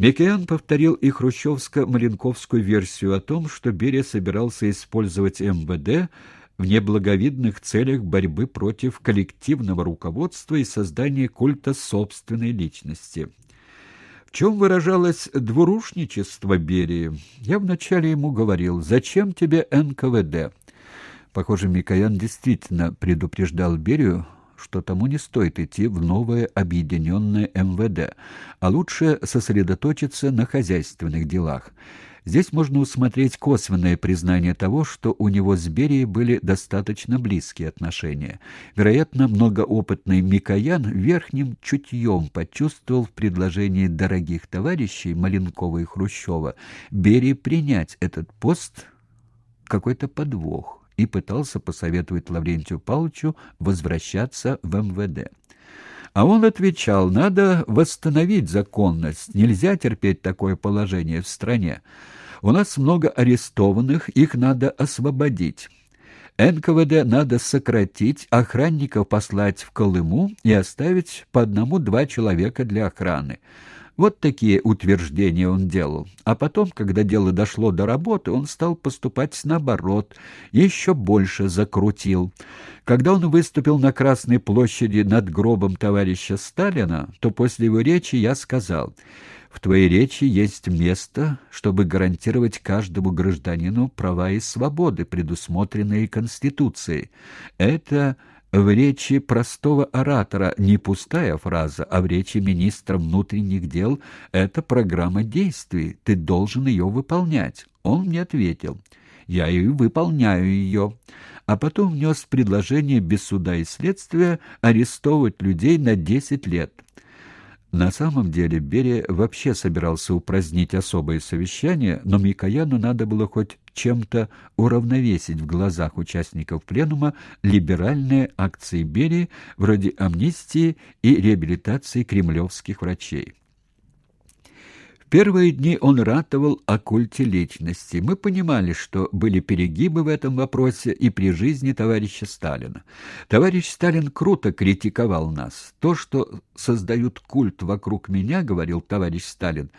Микоян повторил и хрущевско-маленковскую версию о том, что Берия собирался использовать МВД в неблаговидных целях борьбы против коллективного руководства и создания культа собственной личности. В чем выражалось двурушничество Берии? Я вначале ему говорил, зачем тебе НКВД? Похоже, Микоян действительно предупреждал Берию, что тому не стоит идти в новое объединенное МВД, а лучше сосредоточиться на хозяйственных делах. Здесь можно усмотреть косвенное признание того, что у него с Берией были достаточно близкие отношения. Вероятно, многоопытный Микоян верхним чутьем почувствовал в предложении дорогих товарищей Маленкова и Хрущева Берии принять этот пост какой-то подвох и пытался посоветовать Лаврентию Павловичу возвращаться в МВД. А он отвечал, надо восстановить законность, нельзя терпеть такое положение в стране. У нас много арестованных, их надо освободить. НКВД надо сократить, охранников послать в Колыму и оставить по одному-два человека для охраны. Вот такие утверждения он делал. А потом, когда дело дошло до работы, он стал поступать наоборот, еще больше закрутил. Когда он выступил на Красной площади над гробом товарища Сталина, то после его речи я сказал, «В твоей речи есть место, чтобы гарантировать каждому гражданину права и свободы, предусмотренные Конституцией. Это в речи простого оратора не пустая фраза, а в речи министра внутренних дел это программа действий, ты должен ее выполнять. Он мне ответил, я и выполняю ее. А потом внес предложение без суда и следствия арестовывать людей на 10 лет. На самом деле Берия вообще собирался упразднить особое совещание, но Микояну надо было хоть чем-то уравновесить в глазах участников пленума либеральные акции Берии вроде амнистии и реабилитации кремлевских врачей первые дни он ратовал о культе личности. Мы понимали, что были перегибы в этом вопросе и при жизни товарища Сталина. Товарищ Сталин круто критиковал нас. То, что создают культ вокруг меня, говорил товарищ Сталин,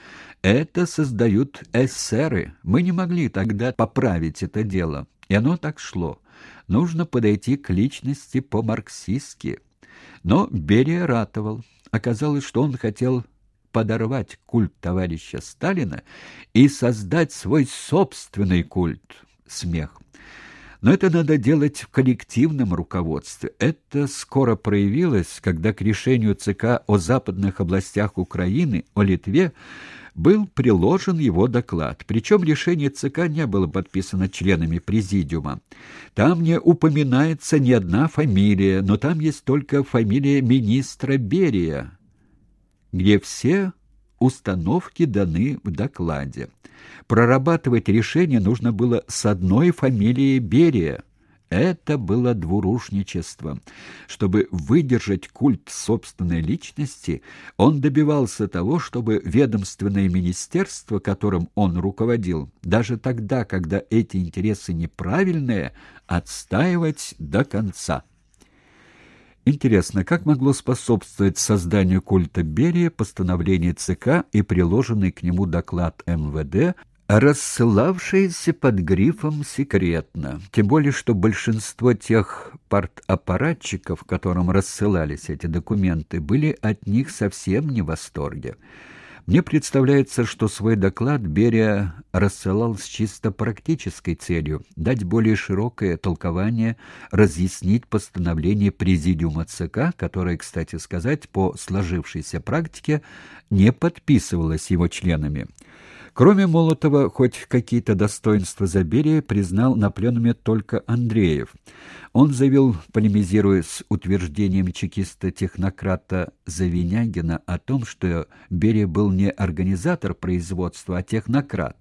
это создают эсеры. Мы не могли тогда поправить это дело. И оно так шло. Нужно подойти к личности по-марксистски. Но Берия ратовал. Оказалось, что он хотел подорвать культ товарища Сталина и создать свой собственный культ. Смех. Но это надо делать в коллективном руководстве. Это скоро проявилось, когда к решению ЦК о западных областях Украины, о Литве, был приложен его доклад. Причем решение ЦК не было подписано членами президиума. Там не упоминается ни одна фамилия, но там есть только фамилия министра Берия где все установки даны в докладе. Прорабатывать решение нужно было с одной фамилией Берия. Это было двурушничество. Чтобы выдержать культ собственной личности, он добивался того, чтобы ведомственное министерство, которым он руководил, даже тогда, когда эти интересы неправильные, отстаивать до конца. Интересно, как могло способствовать созданию культа Берия постановление ЦК и приложенный к нему доклад МВД, рассылавшийся под грифом «секретно», тем более что большинство тех партаппаратчиков, которым рассылались эти документы, были от них совсем не в восторге. Мне представляется, что свой доклад Берия рассылал с чисто практической целью дать более широкое толкование, разъяснить постановление Президиума ЦК, которое, кстати сказать, по сложившейся практике не подписывалось его членами. Кроме Молотова, хоть какие-то достоинства Заберия признал на пленуме только Андреев. Он заявил, полемизируя с утверждением чекиста-технократа Завинягина о том, что Берия был не организатор производства, а технократ.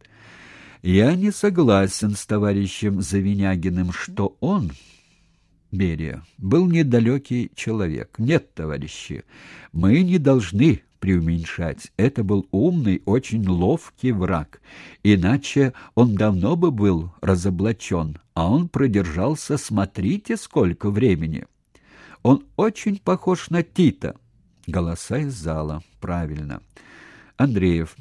«Я не согласен с товарищем Завинягиным, что он...» Берия был недалекий человек. Нет, товарищи, мы не должны преуменьшать. Это был умный, очень ловкий враг. Иначе он давно бы был разоблачен, а он продержался, смотрите, сколько времени. Он очень похож на Тита. Голоса из зала. Правильно. Андреев.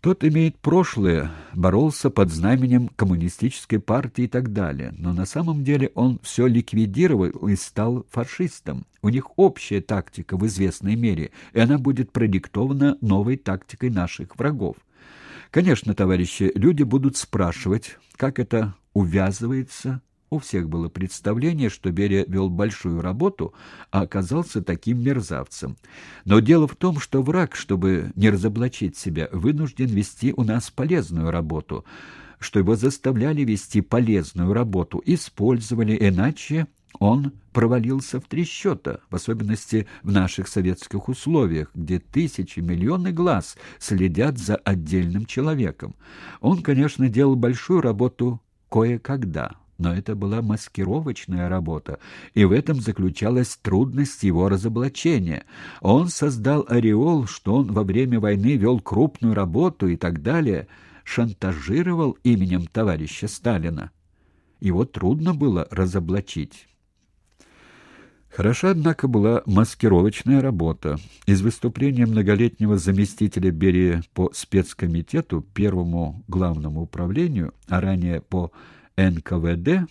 Тот имеет прошлое, боролся под знаменем коммунистической партии и так далее, но на самом деле он все ликвидировал и стал фашистом. У них общая тактика в известной мере, и она будет продиктована новой тактикой наших врагов. Конечно, товарищи, люди будут спрашивать, как это увязывается у всех было представление, что Берия вел большую работу, а оказался таким мерзавцем. Но дело в том, что враг, чтобы не разоблачить себя, вынужден вести у нас полезную работу, что его заставляли вести полезную работу, использовали, иначе он провалился в три счета, в особенности в наших советских условиях, где тысячи, миллионы глаз следят за отдельным человеком. Он, конечно, делал большую работу кое-когда, но это была маскировочная работа, и в этом заключалась трудность его разоблачения. Он создал ореол, что он во время войны вел крупную работу и так далее, шантажировал именем товарища Сталина. Его трудно было разоблачить. Хороша, однако, была маскировочная работа. Из выступления многолетнего заместителя Берия по спецкомитету, первому главному управлению, а ранее по НКВД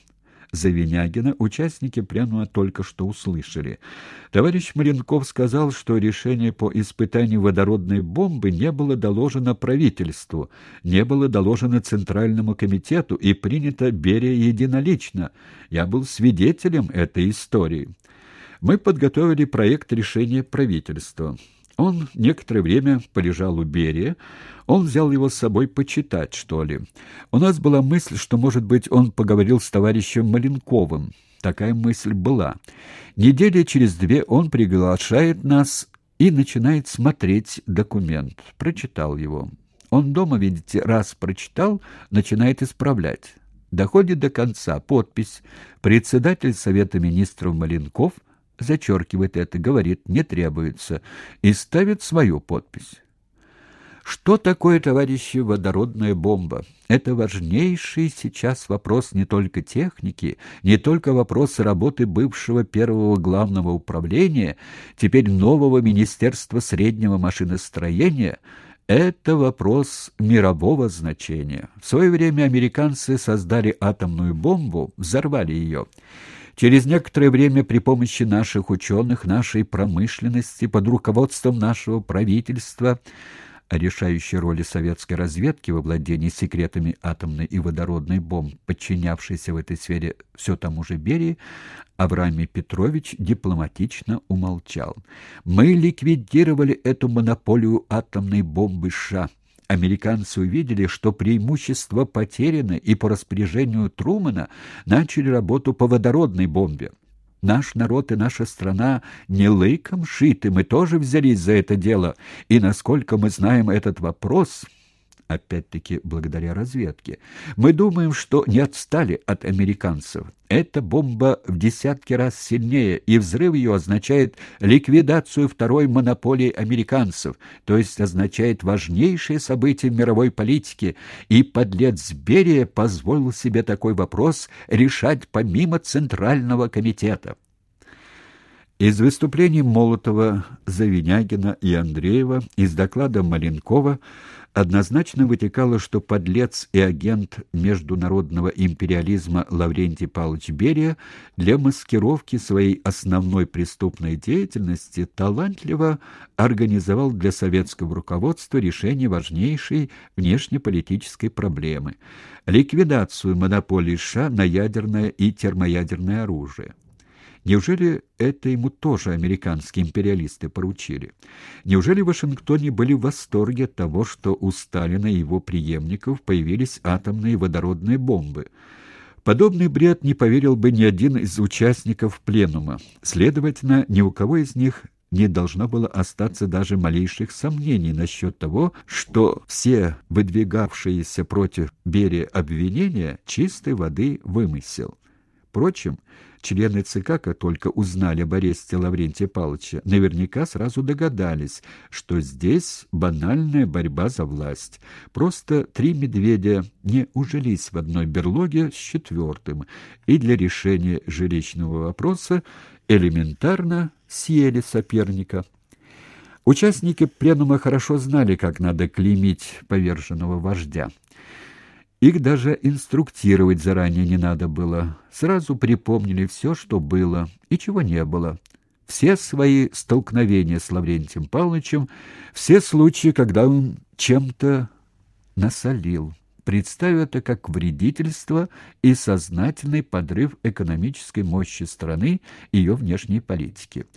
Завинягина участники пленума только что услышали. Товарищ Маленков сказал, что решение по испытанию водородной бомбы не было доложено правительству, не было доложено Центральному комитету и принято Берия единолично. Я был свидетелем этой истории. Мы подготовили проект решения правительства. Он некоторое время полежал у Берия. Он взял его с собой почитать, что ли. У нас была мысль, что, может быть, он поговорил с товарищем Маленковым. Такая мысль была. Недели через две он приглашает нас и начинает смотреть документ. Прочитал его. Он дома, видите, раз прочитал, начинает исправлять. Доходит до конца. Подпись. Председатель Совета министров Маленков – зачеркивает это, говорит «не требуется» и ставит свою подпись. Что такое, товарищи, водородная бомба? Это важнейший сейчас вопрос не только техники, не только вопрос работы бывшего первого главного управления, теперь нового Министерства среднего машиностроения – это вопрос мирового значения. В свое время американцы создали атомную бомбу, взорвали ее. Через некоторое время при помощи наших ученых, нашей промышленности, под руководством нашего правительства, о решающей роли советской разведки во владении секретами атомной и водородной бомб, подчинявшейся в этой сфере все тому же Берии, Авраам Петрович дипломатично умолчал. «Мы ликвидировали эту монополию атомной бомбы США» американцы увидели, что преимущество потеряно, и по распоряжению Трумана начали работу по водородной бомбе. Наш народ и наша страна не лыком шиты, мы тоже взялись за это дело, и, насколько мы знаем этот вопрос, опять-таки благодаря разведке. Мы думаем, что не отстали от американцев. Эта бомба в десятки раз сильнее, и взрыв ее означает ликвидацию второй монополии американцев, то есть означает важнейшее событие в мировой политике, и подлец Берия позволил себе такой вопрос решать помимо Центрального комитета. Из выступлений Молотова, Завинягина и Андреева, из доклада Маленкова однозначно вытекало, что подлец и агент международного империализма Лаврентий Павлович Берия для маскировки своей основной преступной деятельности талантливо организовал для советского руководства решение важнейшей внешнеполитической проблемы – ликвидацию монополии США на ядерное и термоядерное оружие. Неужели это ему тоже американские империалисты поручили? Неужели в Вашингтоне были в восторге от того, что у Сталина и его преемников появились атомные водородные бомбы? Подобный бред не поверил бы ни один из участников пленума. Следовательно, ни у кого из них не должно было остаться даже малейших сомнений насчет того, что все выдвигавшиеся против Берия обвинения чистой воды вымысел. Впрочем, члены ЦК, как только узнали об аресте Лаврентия Павловича, наверняка сразу догадались, что здесь банальная борьба за власть. Просто три медведя не ужились в одной берлоге с четвертым, и для решения жилищного вопроса элементарно съели соперника. Участники пленума хорошо знали, как надо клеймить поверженного вождя. Их даже инструктировать заранее не надо было. Сразу припомнили все, что было и чего не было. Все свои столкновения с Лаврентием Павловичем, все случаи, когда он чем-то насолил, представив это как вредительство и сознательный подрыв экономической мощи страны и ее внешней политики.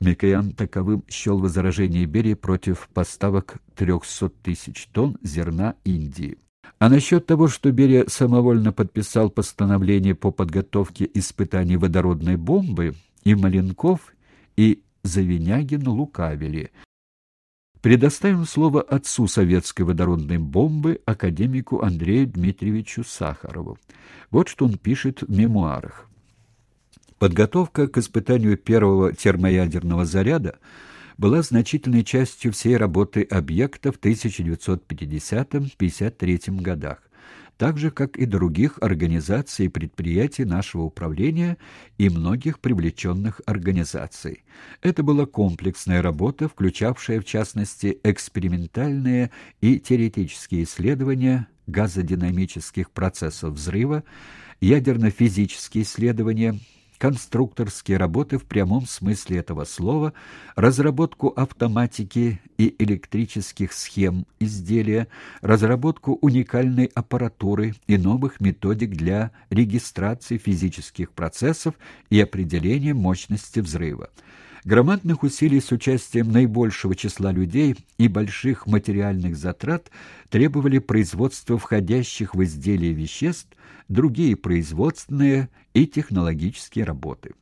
Микоян таковым счел возражение Берии против поставок 300 тысяч тонн зерна Индии. А насчет того, что Берия самовольно подписал постановление по подготовке испытаний водородной бомбы, и Маленков, и Завинягин лукавили. Предоставим слово отцу советской водородной бомбы, академику Андрею Дмитриевичу Сахарову. Вот что он пишет в мемуарах. Подготовка к испытанию первого термоядерного заряда была значительной частью всей работы объекта в 1950-53 годах, так же, как и других организаций и предприятий нашего управления и многих привлеченных организаций. Это была комплексная работа, включавшая, в частности, экспериментальные и теоретические исследования газодинамических процессов взрыва, ядерно-физические исследования, конструкторские работы в прямом смысле этого слова, разработку автоматики и электрических схем изделия, разработку уникальной аппаратуры и новых методик для регистрации физических процессов и определения мощности взрыва. Громадных усилий с участием наибольшего числа людей и больших материальных затрат требовали производства входящих в изделие веществ, другие производственные и технологические работы.